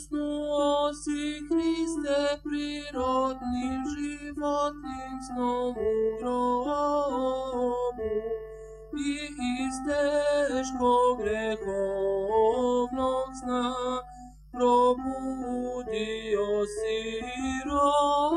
Zasnuo si, Hriste, prirodnim životnim snom u grobu i iz teškog grehovnog sna probudio si rod.